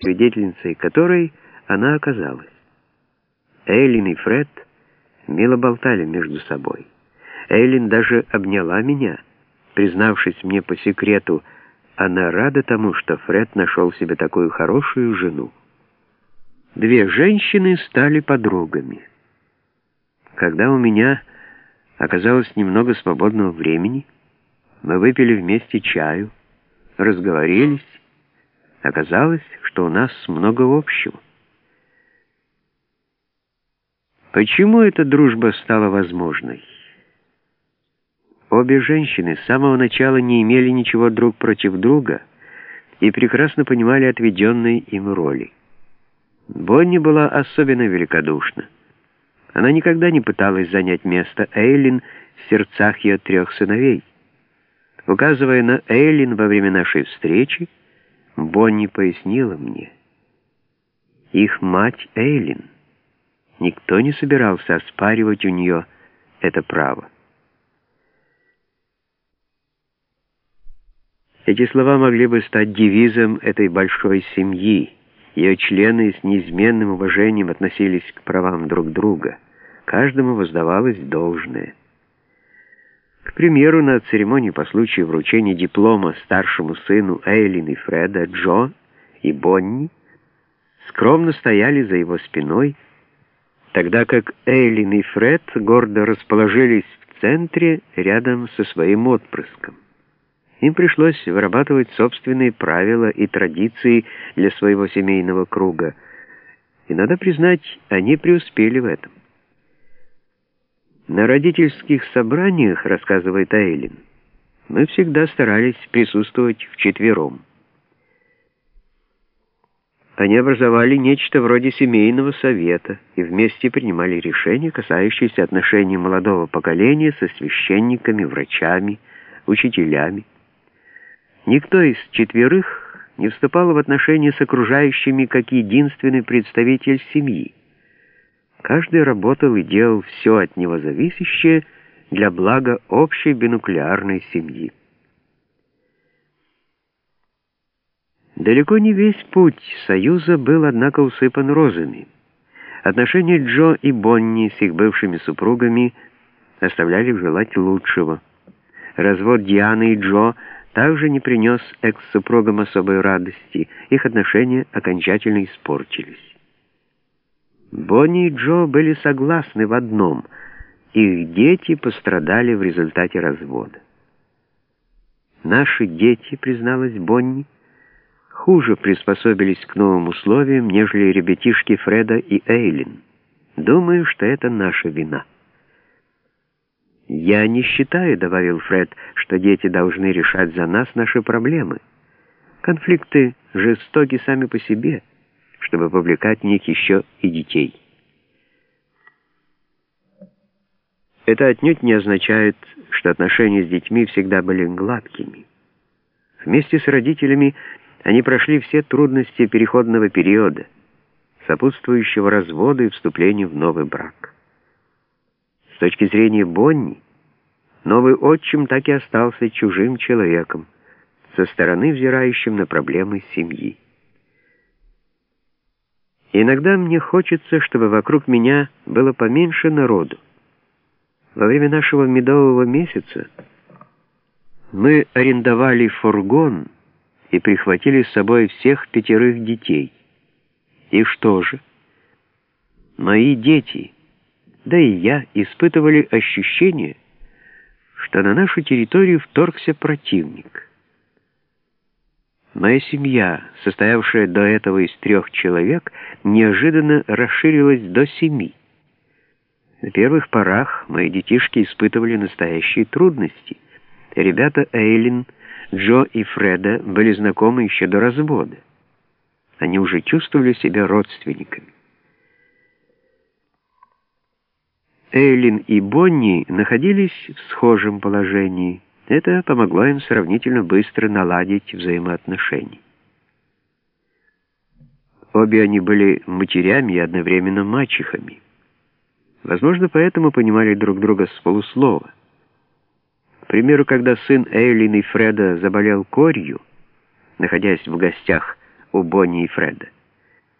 свидетельницей которой она оказалась. Эйлин и Фред мило болтали между собой. Эйлин даже обняла меня, признавшись мне по секрету, она рада тому, что Фред нашел себе такую хорошую жену. Две женщины стали подругами. Когда у меня оказалось немного свободного времени, мы выпили вместе чаю, разговорились. Оказалось, что у нас много общего. Почему эта дружба стала возможной? Обе женщины с самого начала не имели ничего друг против друга и прекрасно понимали отведенные им роли. Бонни была особенно великодушна. Она никогда не пыталась занять место Эйлин в сердцах ее трех сыновей. Указывая на Эйлин во время нашей встречи, Бонни пояснила мне. Их мать Эйлин. Никто не собирался оспаривать у нее это право. Эти слова могли бы стать девизом этой большой семьи. Ее члены с неизменным уважением относились к правам друг друга. Каждому воздавалось должное. К примеру, на церемонии по случаю вручения диплома старшему сыну Эйлин и Фреда, Джо и Бонни скромно стояли за его спиной, тогда как Эйлин и Фред гордо расположились в центре рядом со своим отпрыском. Им пришлось вырабатывать собственные правила и традиции для своего семейного круга, и, надо признать, они преуспели в этом. На родительских собраниях, рассказывает Айлин, мы всегда старались присутствовать вчетвером. Они образовали нечто вроде семейного совета и вместе принимали решения, касающиеся отношений молодого поколения со священниками, врачами, учителями. Никто из четверых не вступал в отношения с окружающими как единственный представитель семьи. Каждый работал и делал все от него зависящее для блага общей бинуклеарной семьи. Далеко не весь путь Союза был, однако, усыпан розами. Отношения Джо и Бонни с их бывшими супругами оставляли желать лучшего. Развод Дианы и Джо также не принес экс-супругам особой радости, их отношения окончательно испортились. Бонни и Джо были согласны в одном — их дети пострадали в результате развода. «Наши дети», — призналась Бонни, — «хуже приспособились к новым условиям, нежели ребятишки Фреда и Эйлин. Думаю, что это наша вина». «Я не считаю», — добавил Фред, — «что дети должны решать за нас наши проблемы. Конфликты жестоки сами по себе, чтобы повлекать в них еще и детей». Это отнюдь не означает, что отношения с детьми всегда были гладкими. Вместе с родителями они прошли все трудности переходного периода, сопутствующего разводу и вступлению в новый брак. С точки зрения Бонни, новый отчим так и остался чужим человеком, со стороны взирающим на проблемы семьи. Иногда мне хочется, чтобы вокруг меня было поменьше народу. Во время нашего медового месяца мы арендовали фургон и прихватили с собой всех пятерых детей. И что же? Мои дети — да и я испытывали ощущение, что на нашу территорию вторгся противник. Моя семья, состоявшая до этого из трех человек, неожиданно расширилась до семи. На первых порах мои детишки испытывали настоящие трудности. Ребята Эйлин, Джо и Фреда были знакомы еще до развода. Они уже чувствовали себя родственниками. Эйлин и Бонни находились в схожем положении. Это помогло им сравнительно быстро наладить взаимоотношения. Обе они были матерями и одновременно мачехами. Возможно, поэтому понимали друг друга с полуслова. К примеру, когда сын Эйлин и Фреда заболел корью, находясь в гостях у Бонни и Фреда.